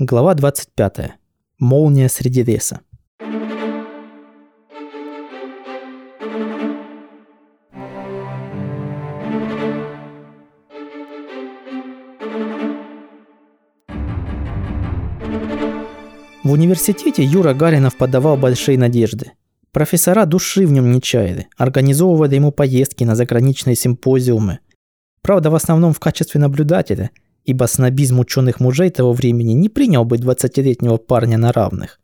Глава 25. Молния среди леса. В университете Юра Гаринов подавал большие надежды. Профессора души в нем не чаяли, организовывали ему поездки на заграничные симпозиумы. Правда, в основном в качестве наблюдателя – ибо снобизм ученых мужей того времени не принял бы 20-летнего парня на равных.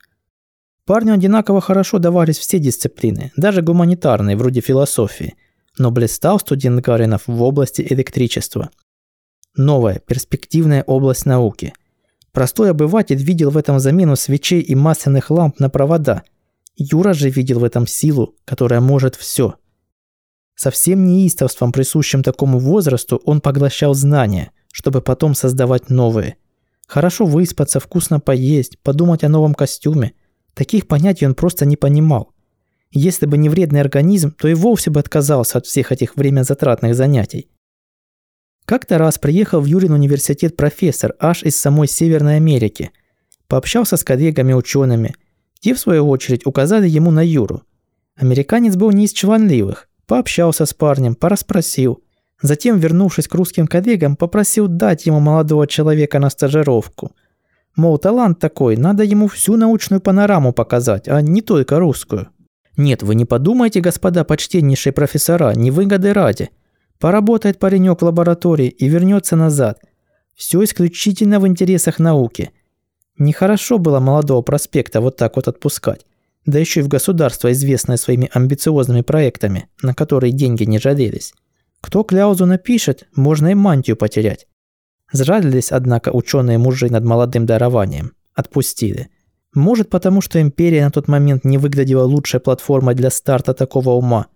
Парню одинаково хорошо давались все дисциплины, даже гуманитарные, вроде философии, но блистал студент Гаринов в области электричества. Новая, перспективная область науки. Простой обыватель видел в этом замену свечей и масляных ламп на провода. Юра же видел в этом силу, которая может все. Со всем неистовством, присущим такому возрасту, он поглощал знания – чтобы потом создавать новые. Хорошо выспаться, вкусно поесть, подумать о новом костюме. Таких понятий он просто не понимал. Если бы не вредный организм, то и вовсе бы отказался от всех этих времязатратных занятий. Как-то раз приехал в Юрин университет профессор аж из самой Северной Америки. Пообщался с коллегами-учеными. Те, в свою очередь, указали ему на Юру. Американец был не из чванливых. Пообщался с парнем, порасспросил. Затем, вернувшись к русским коллегам, попросил дать ему молодого человека на стажировку. Мол, талант такой, надо ему всю научную панораму показать, а не только русскую. Нет, вы не подумайте, господа почтеннейшие профессора, не выгоды ради. Поработает паренек в лаборатории и вернется назад. Все исключительно в интересах науки. Нехорошо было молодого проспекта вот так вот отпускать. Да еще и в государство, известное своими амбициозными проектами, на которые деньги не жалелись. Кто кляузу напишет, можно и мантию потерять. Зрадились, однако, ученые мужи над молодым дарованием. Отпустили. Может, потому что империя на тот момент не выглядела лучшей платформой для старта такого ума.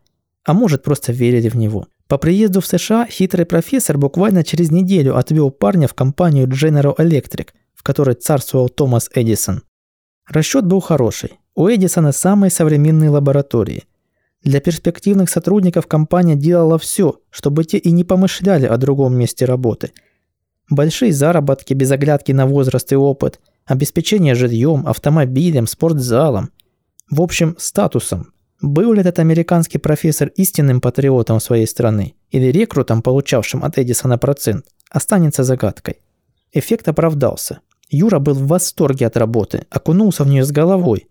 А может, просто верили в него. По приезду в США хитрый профессор буквально через неделю отвел парня в компанию General Electric, в которой царствовал Томас Эдисон. Расчет был хороший. У Эдисона самые современные лаборатории – для перспективных сотрудников компания делала все, чтобы те и не помышляли о другом месте работы. Большие заработки без оглядки на возраст и опыт, обеспечение жильем, автомобилем, спортзалом. В общем, статусом. Был ли этот американский профессор истинным патриотом своей страны или рекрутом, получавшим от Эдисона процент, останется загадкой. Эффект оправдался. Юра был в восторге от работы, окунулся в нее с головой.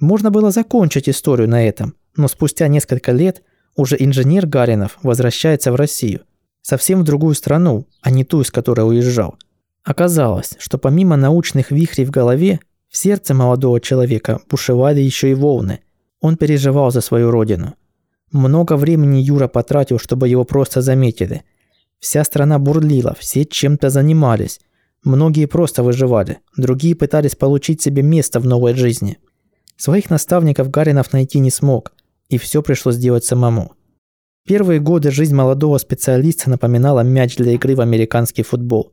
Можно было закончить историю на этом, но спустя несколько лет уже инженер Гаринов возвращается в Россию, совсем в другую страну, а не ту, из которой уезжал. Оказалось, что помимо научных вихрей в голове, в сердце молодого человека бушевали еще и волны. Он переживал за свою родину. Много времени Юра потратил, чтобы его просто заметили. Вся страна бурлила, все чем-то занимались. Многие просто выживали, другие пытались получить себе место в новой жизни. Своих наставников Гаринов найти не смог – и все пришлось делать самому. Первые годы жизнь молодого специалиста напоминала мяч для игры в американский футбол.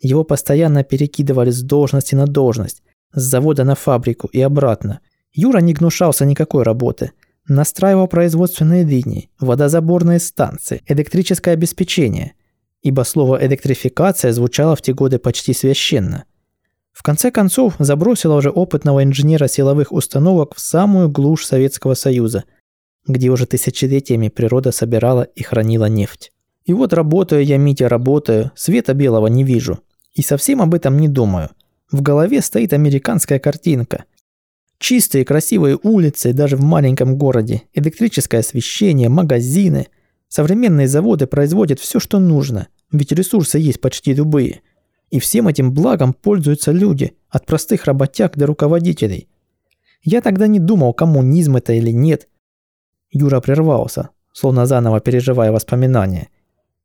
Его постоянно перекидывали с должности на должность, с завода на фабрику и обратно. Юра не гнушался никакой работы. Настраивал производственные линии, водозаборные станции, электрическое обеспечение, ибо слово «электрификация» звучало в те годы почти священно. В конце концов, забросила уже опытного инженера силовых установок в самую глушь Советского Союза, где уже тысячелетиями природа собирала и хранила нефть. И вот работаю я, Митя, работаю, света белого не вижу. И совсем об этом не думаю. В голове стоит американская картинка. Чистые красивые улицы даже в маленьком городе, электрическое освещение, магазины. Современные заводы производят все, что нужно, ведь ресурсы есть почти любые. И всем этим благом пользуются люди, от простых работяг до руководителей. Я тогда не думал, коммунизм это или нет – Юра прервался, словно заново переживая воспоминания.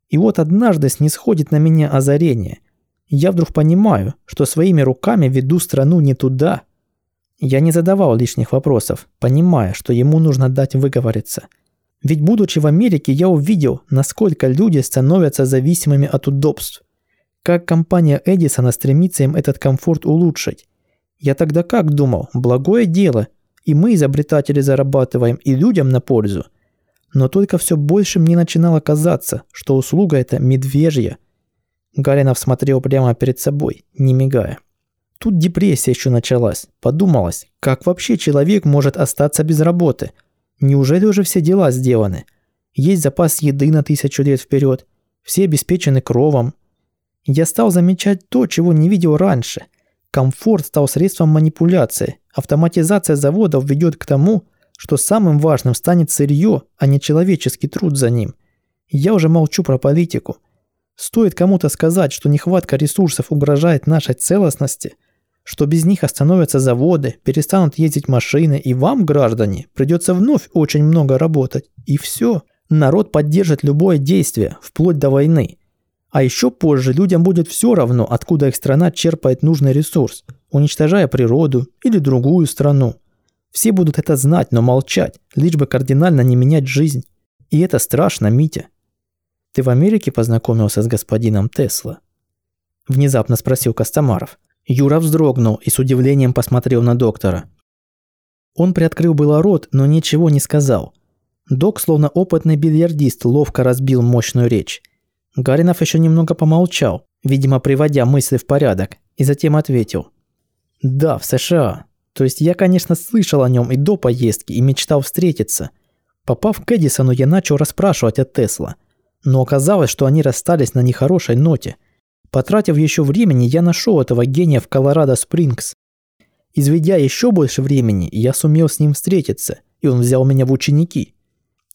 И вот однажды снисходит на меня озарение. Я вдруг понимаю, что своими руками веду страну не туда. Я не задавал лишних вопросов, понимая, что ему нужно дать выговориться. Ведь будучи в Америке, я увидел, насколько люди становятся зависимыми от удобств. Как компания Эдисона стремится им этот комфорт улучшить. Я тогда как думал, благое дело – и мы, изобретатели, зарабатываем и людям на пользу. Но только все больше мне начинало казаться, что услуга эта медвежья. Галинов смотрел прямо перед собой, не мигая. Тут депрессия еще началась. Подумалось, как вообще человек может остаться без работы? Неужели уже все дела сделаны? Есть запас еды на тысячу лет вперед. Все обеспечены кровом. Я стал замечать то, чего не видел раньше. Комфорт стал средством манипуляции. Автоматизация заводов ведет к тому, что самым важным станет сырье, а не человеческий труд за ним. Я уже молчу про политику. Стоит кому-то сказать, что нехватка ресурсов угрожает нашей целостности – что без них остановятся заводы, перестанут ездить машины, и вам, граждане, придется вновь очень много работать. И все. Народ поддержит любое действие, вплоть до войны. А еще позже людям будет все равно, откуда их страна черпает нужный ресурс, уничтожая природу или другую страну. Все будут это знать, но молчать, лишь бы кардинально не менять жизнь. И это страшно, Митя. Ты в Америке познакомился с господином Тесла? Внезапно спросил Костомаров. Юра вздрогнул и с удивлением посмотрел на доктора. Он приоткрыл было рот, но ничего не сказал. Док, словно опытный бильярдист, ловко разбил мощную речь. Гаринов еще немного помолчал, видимо, приводя мысли в порядок, и затем ответил. «Да, в США. То есть я, конечно, слышал о нем и до поездки, и мечтал встретиться. Попав к Эдисону, я начал расспрашивать о Тесла. Но оказалось, что они расстались на нехорошей ноте – Потратив еще времени, я нашел этого гения в Колорадо-Спрингс. Изведя еще больше времени, я сумел с ним встретиться, и он взял меня в ученики.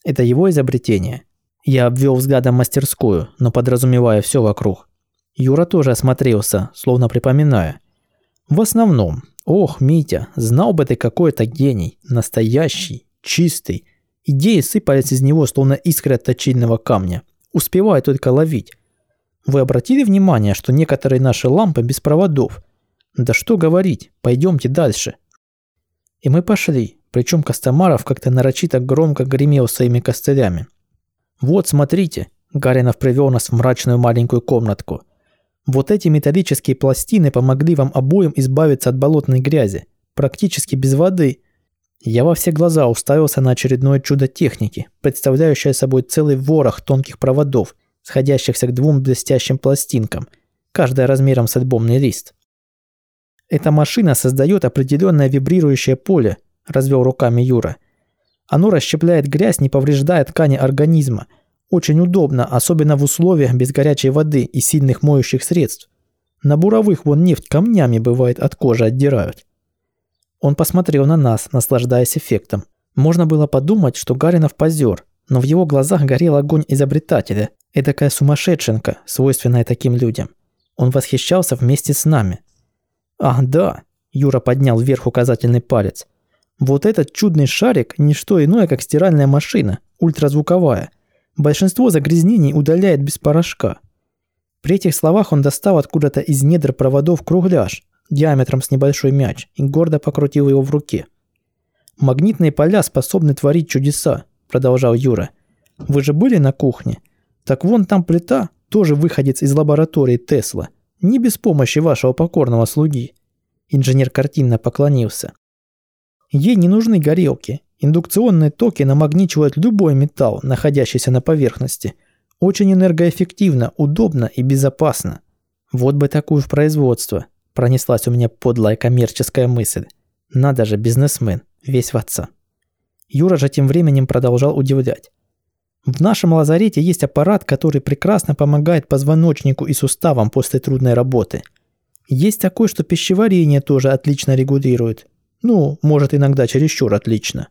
Это его изобретение. Я обвел взглядом мастерскую, но подразумевая все вокруг. Юра тоже осмотрелся, словно припоминая. В основном, ох, Митя, знал бы ты какой-то гений, настоящий, чистый. Идеи сыпались из него, словно искры от точильного камня. Успевая только ловить. Вы обратили внимание, что некоторые наши лампы без проводов? Да что говорить, пойдемте дальше. И мы пошли, причем Костомаров как-то нарочито громко гремел своими костылями. Вот, смотрите, Гаринов привел нас в мрачную маленькую комнатку. Вот эти металлические пластины помогли вам обоим избавиться от болотной грязи, практически без воды. Я во все глаза уставился на очередное чудо техники, представляющее собой целый ворох тонких проводов – сходящихся к двум блестящим пластинкам, каждая размером с альбомный лист. «Эта машина создает определенное вибрирующее поле», – развел руками Юра. «Оно расщепляет грязь, не повреждая ткани организма. Очень удобно, особенно в условиях без горячей воды и сильных моющих средств. На буровых вон нефть камнями бывает от кожи отдирают». Он посмотрел на нас, наслаждаясь эффектом. Можно было подумать, что Гаринов позер, но в его глазах горел огонь изобретателя, Эдакая сумасшедшенка, свойственная таким людям. Он восхищался вместе с нами. «Ах, да!» – Юра поднял вверх указательный палец. «Вот этот чудный шарик – не что иное, как стиральная машина, ультразвуковая. Большинство загрязнений удаляет без порошка». При этих словах он достал откуда-то из недр проводов кругляш, диаметром с небольшой мяч, и гордо покрутил его в руке. «Магнитные поля способны творить чудеса», – продолжал Юра. «Вы же были на кухне? Так вон там плита, тоже выходец из лаборатории Тесла. Не без помощи вашего покорного слуги. Инженер картинно поклонился. Ей не нужны горелки. Индукционные токи намагничивают любой металл, находящийся на поверхности. Очень энергоэффективно, удобно и безопасно. Вот бы такую в производство. Пронеслась у меня подлая коммерческая мысль. Надо же, бизнесмен, весь в отца. Юра же тем временем продолжал удивлять. В нашем лазарете есть аппарат, который прекрасно помогает позвоночнику и суставам после трудной работы. Есть такой, что пищеварение тоже отлично регулирует. Ну, может иногда чересчур отлично.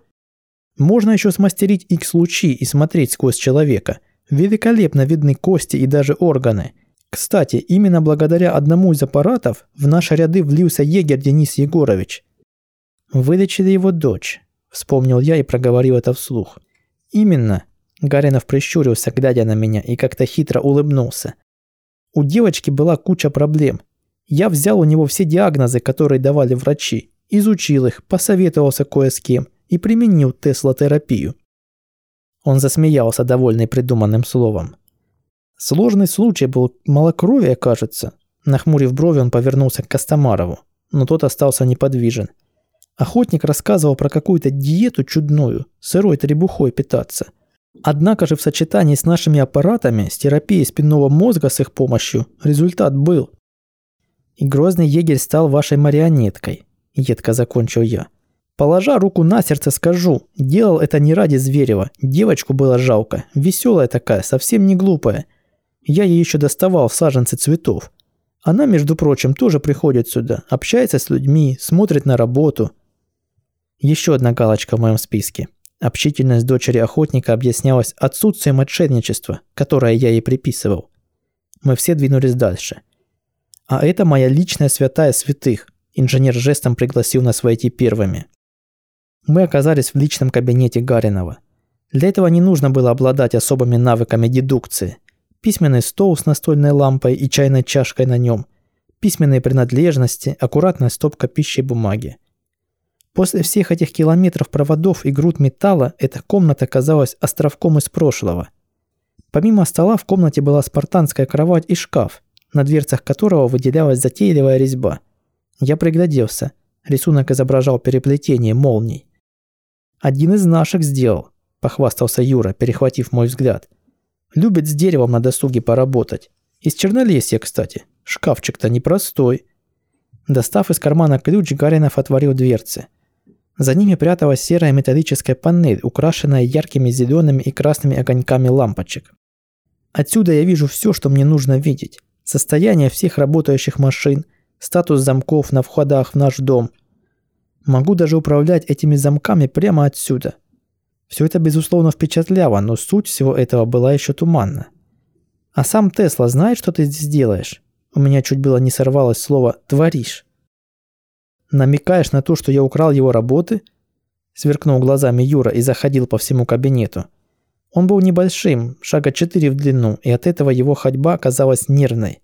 Можно еще смастерить X-лучи и смотреть сквозь человека. Великолепно видны кости и даже органы. Кстати, именно благодаря одному из аппаратов в наши ряды влился егерь Денис Егорович. Вылечили его дочь, вспомнил я и проговорил это вслух. Именно, Гаринов прищурился, глядя на меня, и как-то хитро улыбнулся. У девочки была куча проблем. Я взял у него все диагнозы, которые давали врачи, изучил их, посоветовался кое с кем и применил теслотерапию. Он засмеялся, довольный придуманным словом. Сложный случай был малокровие, кажется. Нахмурив брови, он повернулся к Костомарову, но тот остался неподвижен. Охотник рассказывал про какую-то диету чудную, сырой требухой питаться – Однако же в сочетании с нашими аппаратами, с терапией спинного мозга с их помощью, результат был. И грозный егерь стал вашей марионеткой, едко закончил я. Положа руку на сердце, скажу, делал это не ради Зверева. Девочку было жалко, веселая такая, совсем не глупая. Я ей еще доставал саженцы цветов. Она, между прочим, тоже приходит сюда, общается с людьми, смотрит на работу. Еще одна галочка в моем списке. Общительность дочери охотника объяснялась отсутствием отшельничества, которое я ей приписывал. Мы все двинулись дальше. А это моя личная святая святых. Инженер жестом пригласил нас войти первыми. Мы оказались в личном кабинете Гаринова. Для этого не нужно было обладать особыми навыками дедукции. Письменный стол с настольной лампой и чайной чашкой на нем, письменные принадлежности, аккуратная стопка пищи и бумаги. После всех этих километров проводов и груд металла эта комната казалась островком из прошлого. Помимо стола в комнате была спартанская кровать и шкаф, на дверцах которого выделялась затейливая резьба. Я пригляделся. Рисунок изображал переплетение молний. «Один из наших сделал», – похвастался Юра, перехватив мой взгляд. «Любит с деревом на досуге поработать. Из чернолесья, кстати. Шкафчик-то непростой». Достав из кармана ключ, Гаринов отворил дверцы. За ними пряталась серая металлическая панель, украшенная яркими зелеными и красными огоньками лампочек. Отсюда я вижу все, что мне нужно видеть. Состояние всех работающих машин, статус замков на входах в наш дом. Могу даже управлять этими замками прямо отсюда. Все это, безусловно, впечатляло, но суть всего этого была еще туманна. А сам Тесла знает, что ты здесь делаешь? У меня чуть было не сорвалось слово «творишь». Намекаешь на то, что я украл его работы?» Сверкнул глазами Юра и заходил по всему кабинету. Он был небольшим, шага четыре в длину, и от этого его ходьба казалась нервной.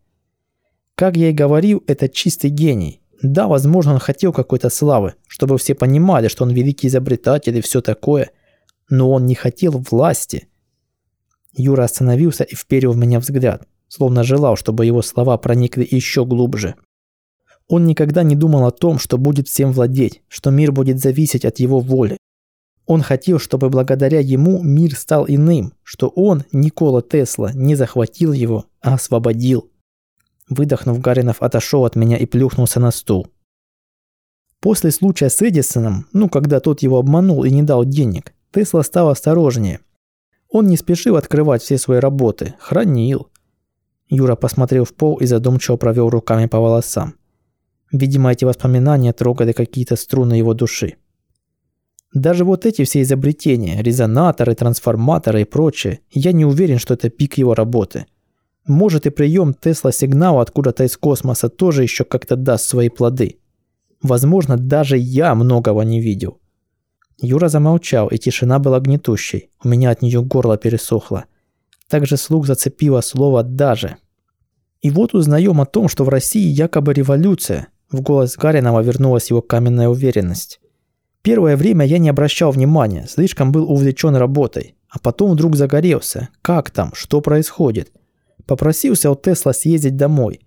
Как я и говорил, это чистый гений. Да, возможно, он хотел какой-то славы, чтобы все понимали, что он великий изобретатель и все такое, но он не хотел власти. Юра остановился и вперил в меня взгляд, словно желал, чтобы его слова проникли еще глубже. Он никогда не думал о том, что будет всем владеть, что мир будет зависеть от его воли. Он хотел, чтобы благодаря ему мир стал иным, что он, Никола Тесла, не захватил его, а освободил. Выдохнув, Гаринов отошел от меня и плюхнулся на стул. После случая с Эдисоном, ну, когда тот его обманул и не дал денег, Тесла стал осторожнее. Он не спешил открывать все свои работы, хранил. Юра посмотрел в пол и задумчиво провел руками по волосам. Видимо, эти воспоминания трогали какие-то струны его души. Даже вот эти все изобретения, резонаторы, трансформаторы и прочее, я не уверен, что это пик его работы. Может и прием Тесла сигнала откуда-то из космоса тоже еще как-то даст свои плоды. Возможно, даже я многого не видел. Юра замолчал, и тишина была гнетущей. У меня от нее горло пересохло. Также слух зацепило слово «даже». И вот узнаем о том, что в России якобы революция, в голос Гаринова вернулась его каменная уверенность. Первое время я не обращал внимания, слишком был увлечен работой. А потом вдруг загорелся. Как там? Что происходит? Попросился у Тесла съездить домой.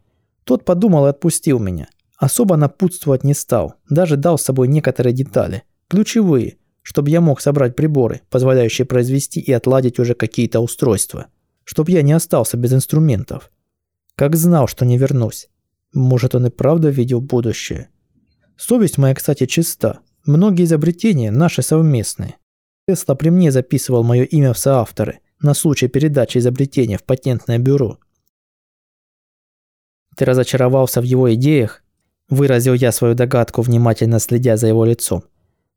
Тот подумал и отпустил меня. Особо напутствовать не стал. Даже дал с собой некоторые детали. Ключевые, чтобы я мог собрать приборы, позволяющие произвести и отладить уже какие-то устройства. Чтобы я не остался без инструментов. Как знал, что не вернусь. Может, он и правда видел будущее. Совесть моя, кстати, чиста. Многие изобретения наши совместные. Тесла при мне записывал мое имя в соавторы на случай передачи изобретения в патентное бюро. Ты разочаровался в его идеях? Выразил я свою догадку, внимательно следя за его лицом.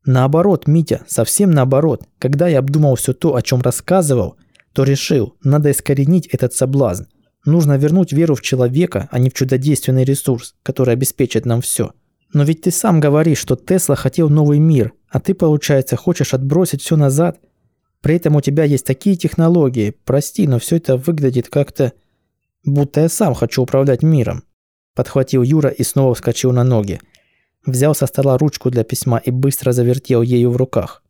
Наоборот, Митя, совсем наоборот. Когда я обдумал все то, о чем рассказывал, то решил, надо искоренить этот соблазн. Нужно вернуть веру в человека, а не в чудодейственный ресурс, который обеспечит нам все. Но ведь ты сам говоришь, что Тесла хотел новый мир, а ты, получается, хочешь отбросить все назад. При этом у тебя есть такие технологии. Прости, но все это выглядит как-то... Будто я сам хочу управлять миром. Подхватил Юра и снова вскочил на ноги. Взял со стола ручку для письма и быстро завертел ею в руках.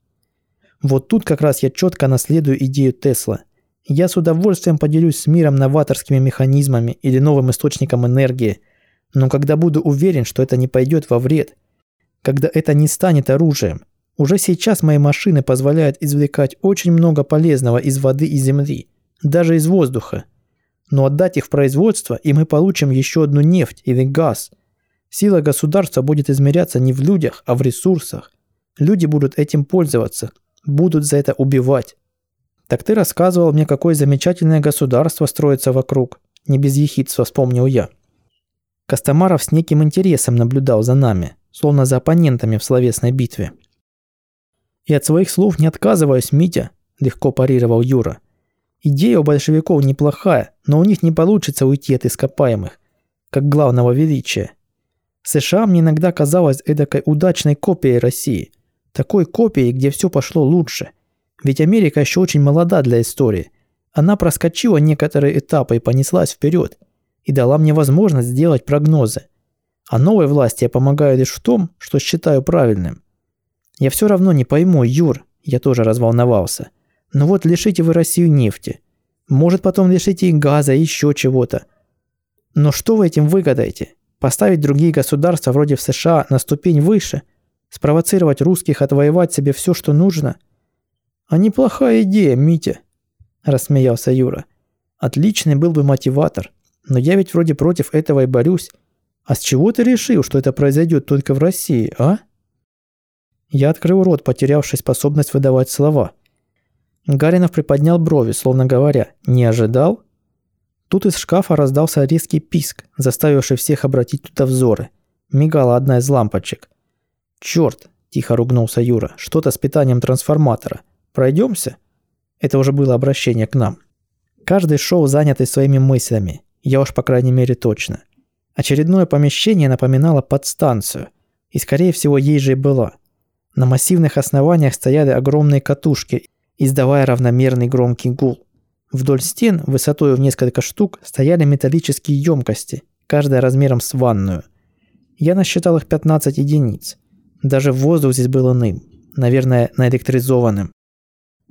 Вот тут как раз я четко наследую идею Тесла. Я с удовольствием поделюсь с миром новаторскими механизмами или новым источником энергии, но когда буду уверен, что это не пойдет во вред, когда это не станет оружием, уже сейчас мои машины позволяют извлекать очень много полезного из воды и земли, даже из воздуха. Но отдать их в производство, и мы получим еще одну нефть или газ, Сила государства будет измеряться не в людях, а в ресурсах. Люди будут этим пользоваться, будут за это убивать. Так ты рассказывал мне, какое замечательное государство строится вокруг. Не без ехидства вспомнил я. Костомаров с неким интересом наблюдал за нами, словно за оппонентами в словесной битве. «И от своих слов не отказываюсь, Митя», – легко парировал Юра. «Идея у большевиков неплохая, но у них не получится уйти от ископаемых, как главного величия. США мне иногда казалось эдакой удачной копией России. Такой копией, где все пошло лучше. Ведь Америка еще очень молода для истории. Она проскочила некоторые этапы и понеслась вперед. И дала мне возможность сделать прогнозы. А новой власти я помогаю лишь в том, что считаю правильным. Я все равно не пойму, Юр, я тоже разволновался. Но вот лишите вы Россию нефти. Может потом лишите и газа, и еще чего-то. Но что вы этим выгадаете? Поставить другие государства вроде в США на ступень выше? Спровоцировать русских отвоевать себе все, что нужно? А неплохая идея, Митя, рассмеялся Юра. Отличный был бы мотиватор. Но я ведь вроде против этого и борюсь. А с чего ты решил, что это произойдет только в России, а? Я открыл рот, потерявший способность выдавать слова. Гаринов приподнял брови, словно говоря, «Не ожидал?» Тут из шкафа раздался резкий писк, заставивший всех обратить туда взоры. Мигала одна из лампочек. «Чёрт!» – тихо ругнулся Юра. «Что-то с питанием трансформатора. Пройдемся?» Это уже было обращение к нам. Каждый шел занятый своими мыслями. Я уж по крайней мере точно. Очередное помещение напоминало подстанцию. И скорее всего ей же и была. На массивных основаниях стояли огромные катушки, издавая равномерный громкий гул. Вдоль стен, высотой в несколько штук, стояли металлические емкости, каждая размером с ванную. Я насчитал их 15 единиц. Даже воздух здесь был иным, наверное, наэлектризованным.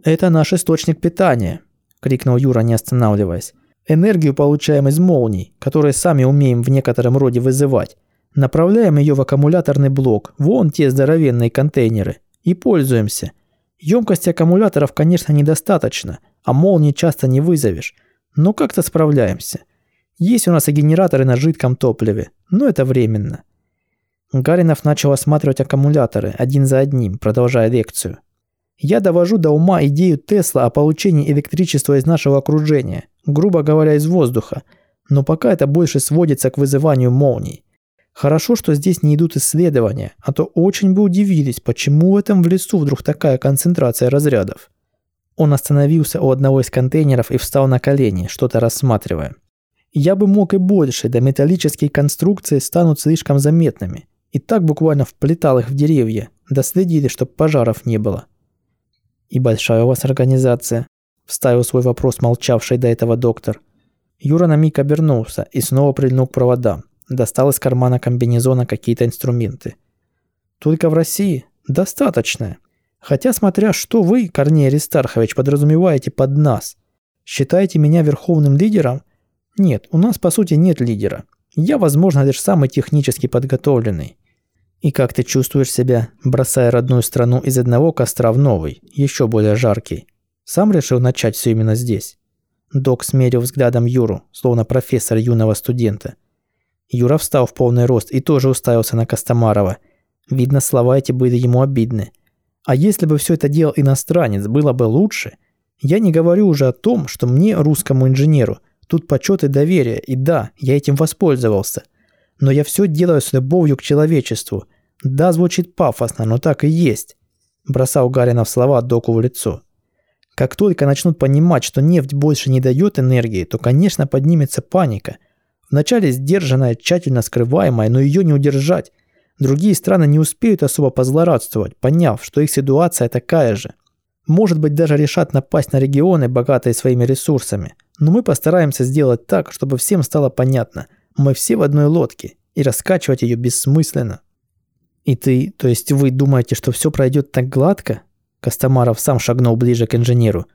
«Это наш источник питания», – крикнул Юра, не останавливаясь. «Энергию получаем из молний, которые сами умеем в некотором роде вызывать. Направляем ее в аккумуляторный блок, вон те здоровенные контейнеры, и пользуемся. Емкости аккумуляторов, конечно, недостаточно – а молнии часто не вызовешь. Но как-то справляемся. Есть у нас и генераторы на жидком топливе, но это временно. Гаринов начал осматривать аккумуляторы один за одним, продолжая лекцию. Я довожу до ума идею Тесла о получении электричества из нашего окружения, грубо говоря, из воздуха, но пока это больше сводится к вызыванию молний. Хорошо, что здесь не идут исследования, а то очень бы удивились, почему в этом в лесу вдруг такая концентрация разрядов. Он остановился у одного из контейнеров и встал на колени, что-то рассматривая. Я бы мог и больше, да металлические конструкции станут слишком заметными. И так буквально вплетал их в деревья, да следили, чтобы пожаров не было. И большая у вас организация, вставил свой вопрос молчавший до этого доктор. Юра на миг обернулся и снова прильнул к проводам. Достал из кармана комбинезона какие-то инструменты. Только в России достаточно. Хотя, смотря что вы, Корней Аристархович, подразумеваете под нас. Считаете меня верховным лидером? Нет, у нас по сути нет лидера. Я, возможно, лишь самый технически подготовленный. И как ты чувствуешь себя, бросая родную страну из одного костра в новый, еще более жаркий? Сам решил начать все именно здесь? Док смерил взглядом Юру, словно профессор юного студента. Юра встал в полный рост и тоже уставился на Костомарова. Видно, слова эти были ему обидны. А если бы все это делал иностранец, было бы лучше? Я не говорю уже о том, что мне, русскому инженеру, тут почет и доверие, и да, я этим воспользовался. Но я все делаю с любовью к человечеству. Да, звучит пафосно, но так и есть. Бросал Гаринов слова доку в лицо. Как только начнут понимать, что нефть больше не дает энергии, то, конечно, поднимется паника. Вначале сдержанная, тщательно скрываемая, но ее не удержать – Другие страны не успеют особо позлорадствовать, поняв, что их ситуация такая же. Может быть, даже решат напасть на регионы, богатые своими ресурсами. Но мы постараемся сделать так, чтобы всем стало понятно. Мы все в одной лодке, и раскачивать ее бессмысленно. И ты, то есть вы думаете, что все пройдет так гладко? Костомаров сам шагнул ближе к инженеру.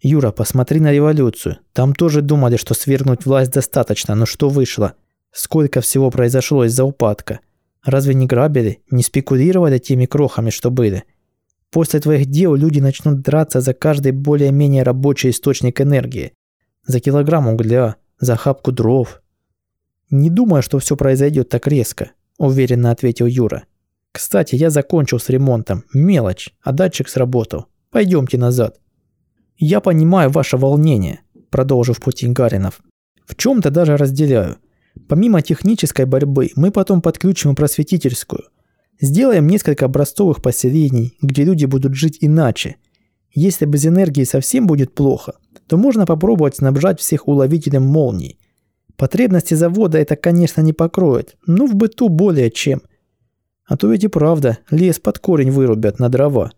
Юра, посмотри на революцию. Там тоже думали, что свергнуть власть достаточно, но что вышло? Сколько всего произошло из-за упадка? Разве не грабили, не спекулировали теми крохами, что были? После твоих дел люди начнут драться за каждый более-менее рабочий источник энергии. За килограмм угля, за хапку дров. Не думаю, что все произойдет так резко. уверенно ответил Юра. Кстати, я закончил с ремонтом. Мелочь, а датчик сработал. Пойдемте назад. Я понимаю ваше волнение, продолжил пути Гаринов. В чем-то даже разделяю. Помимо технической борьбы, мы потом подключим просветительскую. Сделаем несколько образцовых поселений, где люди будут жить иначе. Если без энергии совсем будет плохо, то можно попробовать снабжать всех уловителем молний. Потребности завода это, конечно, не покроет, но в быту более чем. А то ведь и правда, лес под корень вырубят на дрова.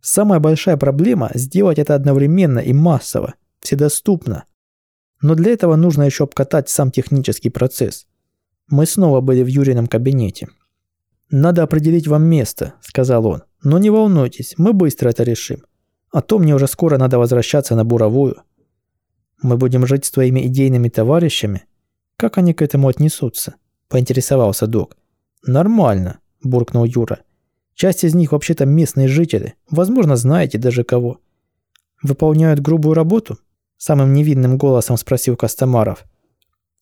Самая большая проблема – сделать это одновременно и массово, вседоступно. Но для этого нужно еще обкатать сам технический процесс. Мы снова были в Юрином кабинете. «Надо определить вам место», – сказал он. «Но не волнуйтесь, мы быстро это решим. А то мне уже скоро надо возвращаться на Буровую». «Мы будем жить с твоими идейными товарищами?» «Как они к этому отнесутся?» – поинтересовался док. «Нормально», – буркнул Юра. «Часть из них вообще-то местные жители. Возможно, знаете даже кого». «Выполняют грубую работу?» – самым невинным голосом спросил Костомаров.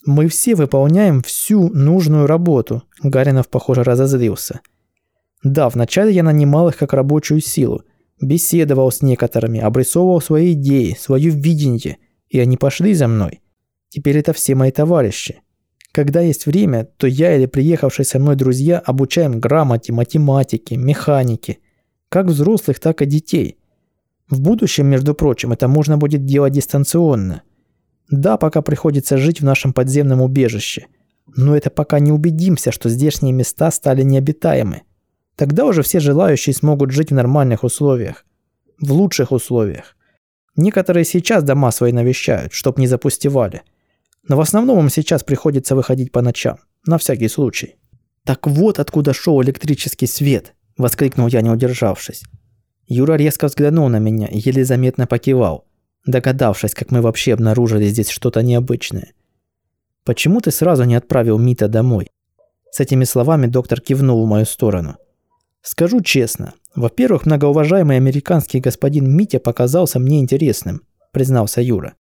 «Мы все выполняем всю нужную работу», – Гаринов, похоже, разозлился. «Да, вначале я нанимал их как рабочую силу, беседовал с некоторыми, обрисовывал свои идеи, свое видение, и они пошли за мной. Теперь это все мои товарищи. Когда есть время, то я или приехавшие со мной друзья обучаем грамоте, математике, механике, как взрослых, так и детей. В будущем, между прочим, это можно будет делать дистанционно. Да, пока приходится жить в нашем подземном убежище. Но это пока не убедимся, что здешние места стали необитаемы. Тогда уже все желающие смогут жить в нормальных условиях. В лучших условиях. Некоторые сейчас дома свои навещают, чтоб не запустевали – но в основном им сейчас приходится выходить по ночам, на всякий случай. «Так вот откуда шел электрический свет!» – воскликнул я, не удержавшись. Юра резко взглянул на меня и еле заметно покивал, догадавшись, как мы вообще обнаружили здесь что-то необычное. «Почему ты сразу не отправил Мита домой?» С этими словами доктор кивнул в мою сторону. «Скажу честно, во-первых, многоуважаемый американский господин Митя показался мне интересным», признался Юра.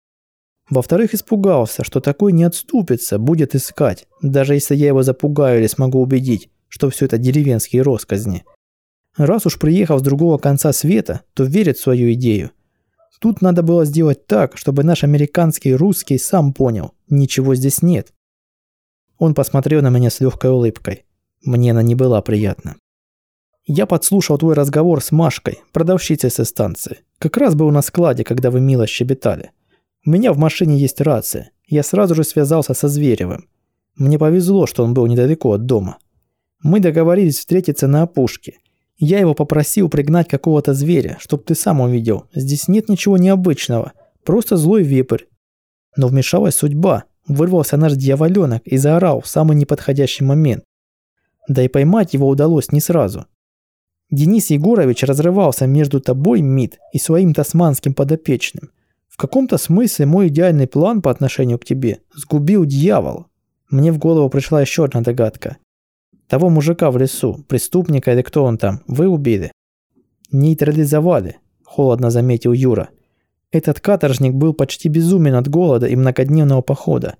Во-вторых, испугался, что такой не отступится, будет искать, даже если я его запугаю или смогу убедить, что все это деревенские росказни. Раз уж приехал с другого конца света, то верит в свою идею. Тут надо было сделать так, чтобы наш американский русский сам понял, ничего здесь нет. Он посмотрел на меня с легкой улыбкой. Мне она не была приятна. Я подслушал твой разговор с Машкой, продавщицей со станции. Как раз был на складе, когда вы мило щебетали. У меня в машине есть рация. Я сразу же связался со Зверевым. Мне повезло, что он был недалеко от дома. Мы договорились встретиться на опушке. Я его попросил пригнать какого-то зверя, чтоб ты сам увидел. Здесь нет ничего необычного. Просто злой вепрь. Но вмешалась судьба. Вырвался наш дьяволенок и заорал в самый неподходящий момент. Да и поймать его удалось не сразу. Денис Егорович разрывался между тобой, Мид, и своим тасманским подопечным – в каком-то смысле мой идеальный план по отношению к тебе сгубил дьявол. Мне в голову пришла еще одна догадка. Того мужика в лесу, преступника или кто он там, вы убили. Нейтрализовали, холодно заметил Юра. Этот каторжник был почти безумен от голода и многодневного похода.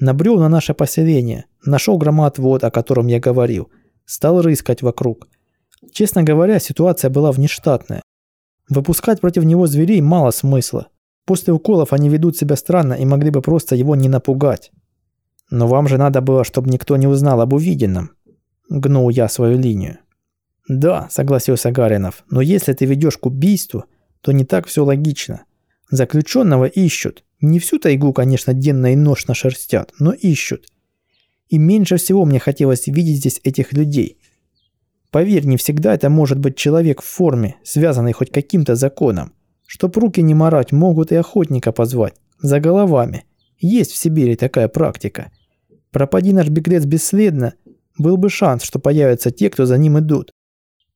Набрел на наше поселение, нашел громоотвод, о котором я говорил, стал рыскать вокруг. Честно говоря, ситуация была внештатная. Выпускать против него зверей мало смысла. После уколов они ведут себя странно и могли бы просто его не напугать. Но вам же надо было, чтобы никто не узнал об увиденном. Гнул я свою линию. Да, согласился Гаринов, но если ты ведешь к убийству, то не так все логично. Заключенного ищут. Не всю тайгу, конечно, денно и ношно шерстят, но ищут. И меньше всего мне хотелось видеть здесь этих людей. Поверь, не всегда это может быть человек в форме, связанный хоть каким-то законом. Чтоб руки не морать, могут и охотника позвать. За головами. Есть в Сибири такая практика. Пропади наш беглец бесследно, был бы шанс, что появятся те, кто за ним идут.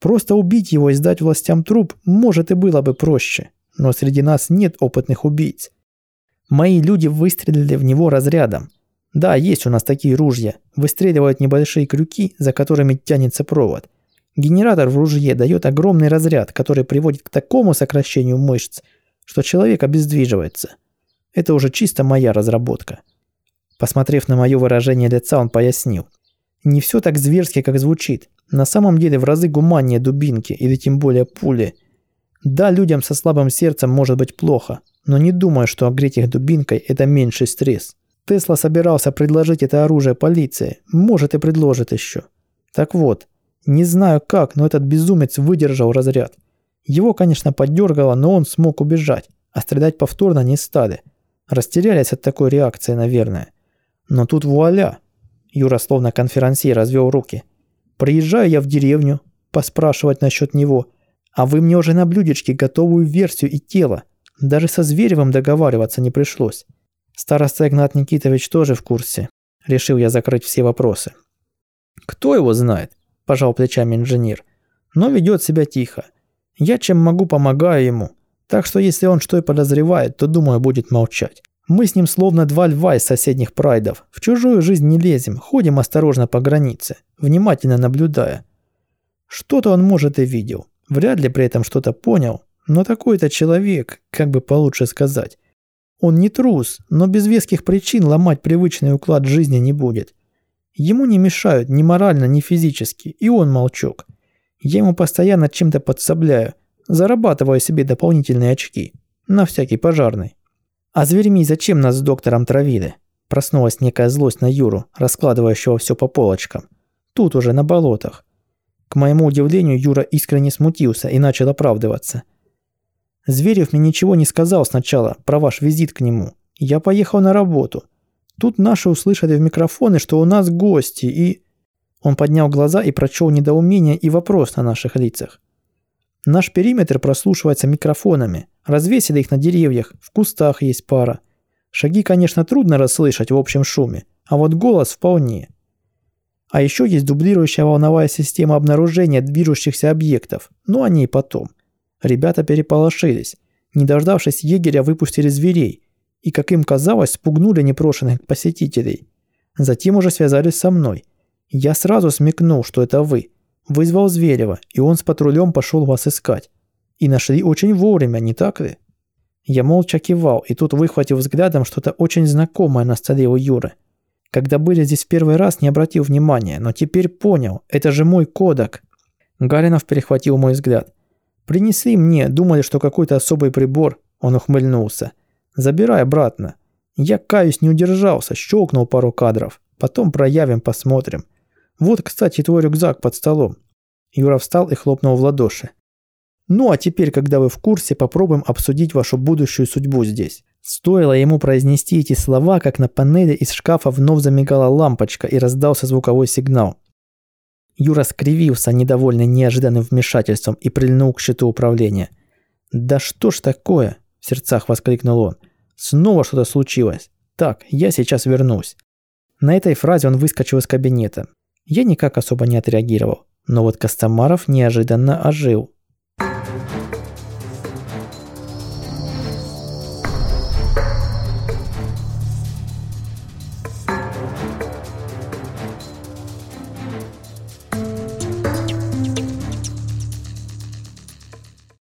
Просто убить его и сдать властям труп, может и было бы проще. Но среди нас нет опытных убийц. Мои люди выстрелили в него разрядом. Да, есть у нас такие ружья. Выстреливают небольшие крюки, за которыми тянется провод. Генератор в ружье дает огромный разряд, который приводит к такому сокращению мышц, что человек обездвиживается. Это уже чисто моя разработка. Посмотрев на мое выражение лица, он пояснил. Не все так зверски, как звучит. На самом деле в разы гуманнее дубинки, или тем более пули. Да, людям со слабым сердцем может быть плохо, но не думаю, что огреть их дубинкой – это меньший стресс. Тесла собирался предложить это оружие полиции. Может и предложит еще. Так вот, не знаю как, но этот безумец выдержал разряд. Его, конечно, поддергало, но он смог убежать, а стрелять повторно не стали. Растерялись от такой реакции, наверное. Но тут вуаля. Юра словно конферансье развел руки. Приезжаю я в деревню, поспрашивать насчет него, а вы мне уже на блюдечке готовую версию и тело. Даже со Зверевым договариваться не пришлось. Староста Игнат Никитович тоже в курсе. Решил я закрыть все вопросы. Кто его знает? Пожал плечами инженер. Но ведет себя тихо. Я чем могу, помогаю ему. Так что если он что и подозревает, то, думаю, будет молчать. Мы с ним словно два льва из соседних прайдов. В чужую жизнь не лезем, ходим осторожно по границе, внимательно наблюдая. Что-то он, может, и видел. Вряд ли при этом что-то понял, но такой-то человек, как бы получше сказать. Он не трус, но без веских причин ломать привычный уклад жизни не будет. Ему не мешают ни морально, ни физически, и он молчок. Я ему постоянно чем-то подсобляю, зарабатываю себе дополнительные очки. На всякий пожарный. А зверьми зачем нас с доктором травили? Проснулась некая злость на Юру, раскладывающего все по полочкам. Тут уже, на болотах. К моему удивлению, Юра искренне смутился и начал оправдываться. Зверев мне ничего не сказал сначала про ваш визит к нему. Я поехал на работу. Тут наши услышали в микрофоны, что у нас гости, и... Он поднял глаза и прочел недоумение и вопрос на наших лицах. Наш периметр прослушивается микрофонами. Развесили их на деревьях, в кустах есть пара. Шаги, конечно, трудно расслышать в общем шуме, а вот голос вполне. А еще есть дублирующая волновая система обнаружения движущихся объектов, но о ней потом. Ребята переполошились. Не дождавшись егеря, выпустили зверей и, как им казалось, спугнули непрошенных посетителей. Затем уже связались со мной. Я сразу смекнул, что это вы – Вызвал Зверева, и он с патрулем пошел вас искать. И нашли очень вовремя, не так ли? Я молча кивал, и тут выхватил взглядом что-то очень знакомое на столе у Юры. Когда были здесь в первый раз, не обратил внимания, но теперь понял, это же мой кодек. Гаринов перехватил мой взгляд. «Принесли мне, думали, что какой-то особый прибор», он ухмыльнулся. «Забирай обратно». Я, каюсь, не удержался, щелкнул пару кадров. Потом проявим, посмотрим. Вот, кстати, твой рюкзак под столом. Юра встал и хлопнул в ладоши. Ну а теперь, когда вы в курсе, попробуем обсудить вашу будущую судьбу здесь. Стоило ему произнести эти слова, как на панели из шкафа вновь замигала лампочка и раздался звуковой сигнал. Юра скривился, недовольный неожиданным вмешательством, и прильнул к счету управления. «Да что ж такое?» – в сердцах воскликнул он. «Снова что-то случилось. Так, я сейчас вернусь». На этой фразе он выскочил из кабинета. Я никак особо не отреагировал, но вот Костомаров неожиданно ожил.